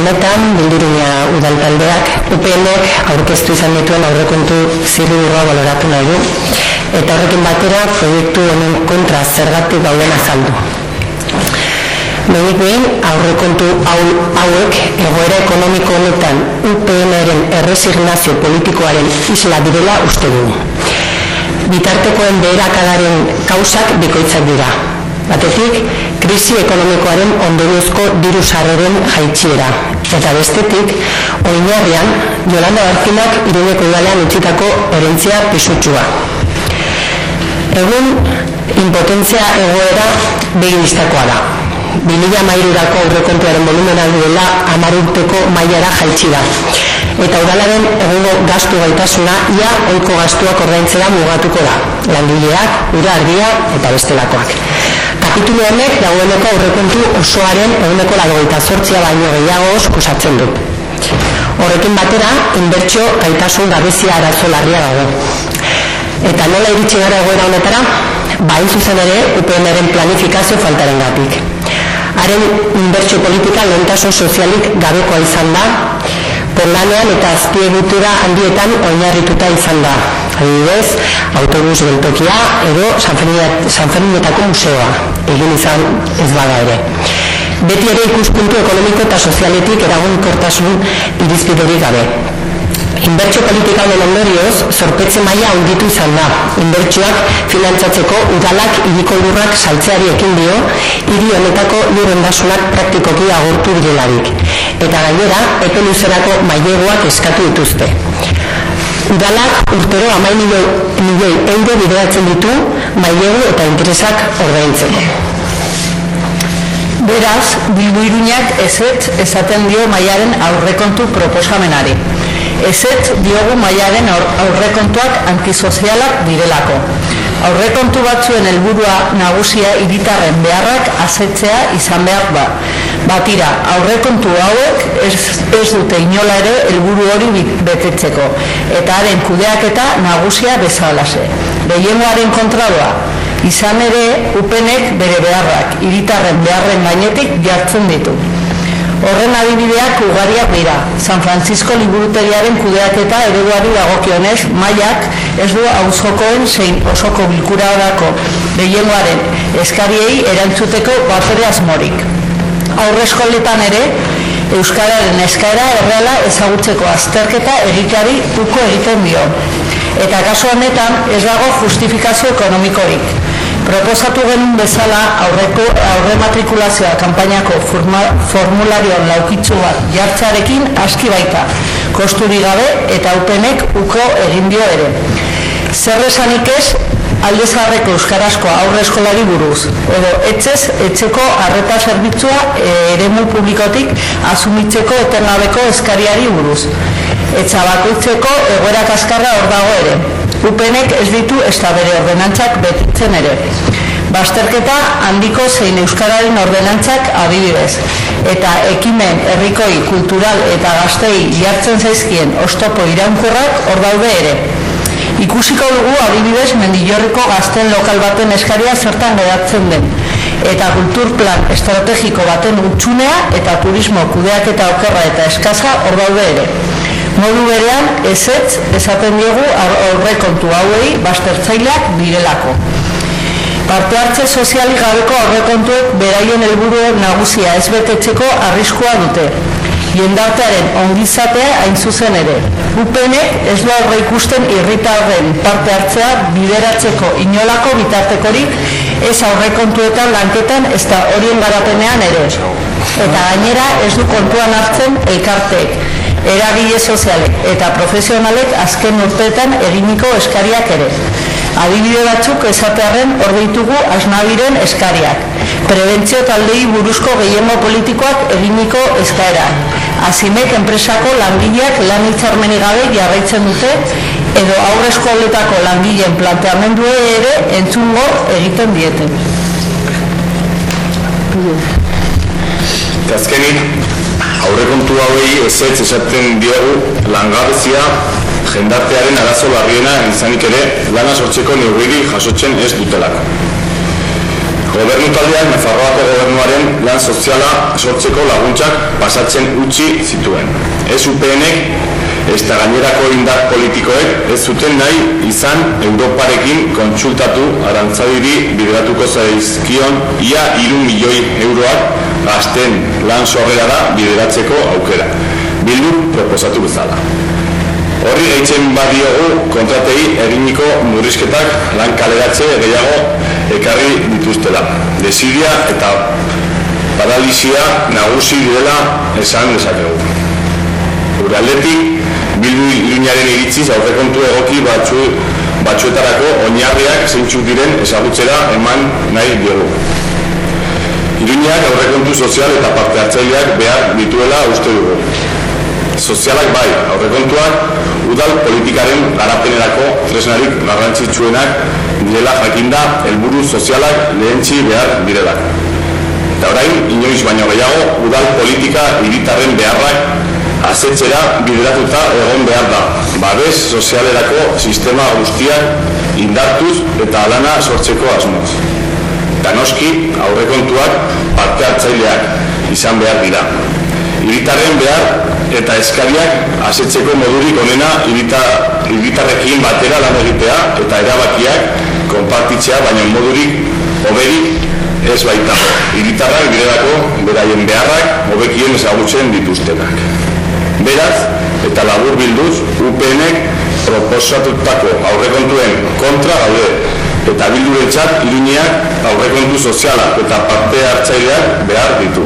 Honetan, bildurunia udaltaldeak, UPNek aurkeztu izan dituen aurrekontu zirudurra baloratu nahi du, eta horrekin batera proiektu honen kontra zergatik gauden azaldu. Benik behin, aurrekontu hauek egoera ekonomiko honetan UPN-eren erresignazio politikoaren isla direla uste dugu. Bitartekoen beherakadaren kausak bikoitzak dira, Batetik, krisi ekonomikoaren ondoriozko diru sarreren jaitxiera. Eta bestetik, oinarrian, Jolanda Barkinak iruneko idalean utzitako erentzia pisutsua. Egun, impotentzia egoera beginistakoa da. 2000 mairurako aurrekontuaren volumena duela amarurteko mailara jaitsi da. Eta udalaren egungo gastu gaitasuna ia oiko gastuak ordaintzera mugatuko da. Langileak, ura argia eta bestelakoak. Kapitulu honek dagoeneko aurrekontu osoaren eguneko lagoita zortzia baino gehiago oskusatzen du. Horrekin batera, inbertsio gaitasun gabezia arazo larria dago. Eta nola iritsi gara egoera honetara? Bain zuzen ere, UPN-eren planifikazio faltaren gatik. Haren inbertsio politika lehentasun sozialik gabekoa izan da, porlanean eta azpiegitura handietan oinarrituta izan da adibidez, autobus geltokia edo Sanferminetako museoa egin izan ez bada ere. Beti ere ikuspuntu ekonomiko eta sozialetik eragun kortasun irizpiderik gabe. Inbertsio politika honen ondorioz, zorpetze maila unditu izan da. Inbertsioak finantzatzeko udalak iriko lurrak saltzeari ekin dio, hiri honetako lurrendasunak praktikoki agurtu direlarik. Eta gainera, epe luzerako maileguak eskatu dituzte udalak urtero amai milioi, milioi euro bideratzen ditu mailegu eta interesak ordaintzeko. Beraz, Bildu Iruñak ezet esaten dio maiaren aurrekontu proposamenari. Ezet diogu maiaren aurrekontuak antisozialak direlako. Aurrekontu batzuen helburua nagusia hiritarren beharrak asetzea izan behar ba. Batira, aurrekontu hauek ez, ez dute inola ere helburu hori betetzeko. Eta haren kudeaketa nagusia bezalase. Behiengoaren kontradoa, izan ere upenek bere beharrak, hiritarren beharren gainetik jartzen ditu. Horren adibideak ugariak dira. San Francisco liburuteriaren kudeaketa ereduari dagokionez, maiak ez du auzokoen zein osoko bilkura dako behiengoaren eskariei erantzuteko batere asmorik. Aurre eskoletan ere, Euskararen eskaera erreala ezagutzeko azterketa egiteari uko egiten dio. Eta kasu honetan ez dago justifikazio ekonomikorik proposatu genuen bezala aurreko aurre matrikulazioa kanpainako formularioan laukitzu bat jartzarekin aski baita kosturi gabe eta upenek uko egin dio ere zer esanik ez aldezarreko euskarazko aurre eskolari buruz edo etzez etxeko arreta zerbitzua eremu publikotik asumitzeko etengabeko eskariari buruz etza bakoitzeko egoera kaskarra hor dago ere Upenek ez ditu ez bere ordenantzak betitzen ere. Basterketa handiko zein euskararen ordenantzak adibidez. Eta ekimen herrikoi kultural eta gaztei jartzen zaizkien ostopo iraunkorrak hor daude ere. Ikusiko dugu adibidez mendillorriko gazten lokal baten eskaria zertan geratzen den. Eta kulturplan estrategiko baten utxunea eta turismo kudeak eta okerra eta eskaza hor daude ere modu berean ezetz esaten diegu aurrekontu hauei bastertzaileak direlako. Parte hartze sozialik gabeko aurrekontuek beraien helburu nagusia ez betetzeko arriskua dute. Jendartearen ongizatea hain zuzen ere. Upenek ez du aurre ikusten irritarren parte hartzea bideratzeko inolako bitartekorik ez aurrekontuetan lanketan ez da horien garapenean ere. Eta gainera ez du kontuan hartzen elkarteek eragile sozialek eta profesionalek azken urteetan eginiko eskariak ere. Adibide batzuk esatearen ordeitugu asnabiren eskariak. Prebentzio taldei buruzko gehiengo politikoak eginiko eskaera. Azimek enpresako langileak lan hitzarmeni gabe jarraitzen dute edo aurrezko holetako langileen planteamendu ere entzungo egiten dieten. Azkenik, aurrekontu hauei ezetz esaten diogu langabezia jendartearen arazo larriena izanik ere lana sortzeko neurriri jasotzen ez dutelako. Gobernu taldeak Nafarroako gobernuaren lan soziala sortzeko laguntzak pasatzen utzi zituen. Ez UPNek ez da gainerako indar politikoek ez zuten nahi izan Europarekin kontsultatu arantzadiri bideratuko zaizkion ia iru milioi euroak gazten lan sorrera bideratzeko aukera. Bildu proposatu bezala. Horri gehitzen badiogu kontratei eginiko murrizketak lan kaleratze gehiago ekarri dituztela. Desidia eta paralizia nagusi direla esan dezakegu. Gure aldetik, bildu iruñaren iritziz aurrekontu egoki batzu, batzuetarako oinarriak zeintzuk diren ezagutzera eman nahi diogu. Iruñak aurrekontu sozial eta parte hartzaileak behar dituela uste dugu. Sozialak bai, aurrekontuak udal politikaren garapenerako tresnarik garrantzitsuenak direla jakinda helburu sozialak lehentzi behar direla. Eta orain, inoiz baino gehiago, udal politika hiritarren beharrak azetzera bideratuta egon behar da. Babes sozialerako sistema guztiak indartuz eta alana sortzeko asmoz. Eta noski, aurrekontuak parte hartzaileak izan behar dira. Hiritarren behar eta eskariak asetzeko modurik onena hiritarrekin batera lan egitea eta erabakiak konpartitzea baina modurik hoberik ez baita hiritarrak direlako beraien beharrak hobekien ezagutzen dituztenak. Beraz, eta labur bilduz, UPNek proposatutako aurrekontuen kontra gaude eta bildurentzat irineak aurrekontu sozialak eta parte hartzaileak behar ditu.